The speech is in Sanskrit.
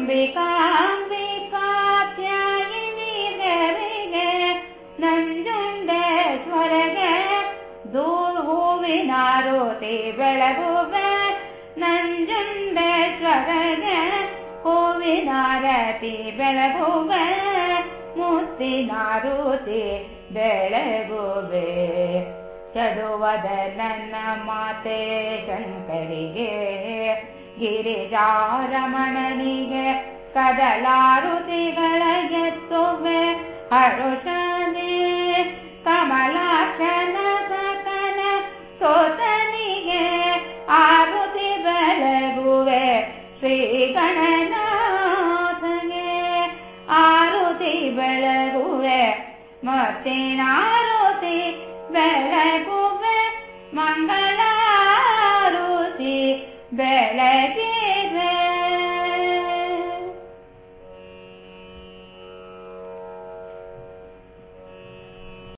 ಸುತಗೆ ಅಂಬಿಕಾಂಬಿಕಾತ್ಯಾಯಿನಿ ದೇವಿಗೆ ನಂಜುಂಡೇಶ್ವರಗೆ ದೂರ್ ಹೂವಿನಾರುತಿ ಬೆಳಗುವೆ ನಂಜುಂಡೇಶ್ವರಗೆ ಹೂವಿನಾರತಿ ಬೆಳಗುವೆ ಮುತ್ತಿನಾರುತಿ ಬೆಳಗುವೆ ಚದುವದ ನನ್ನ ಮಾತೆ ಶಂಕರಿಗೆ ಗಿರಿಜಾರಮಣನಿಗೆ गिरिजारमणे कदलारतिल ये हुशने कमलान कनोत आरुति बलगे श्रीगणनातने आरुति बलगे मते ಬೆಳಗುವೆ बलगे मङ्गलार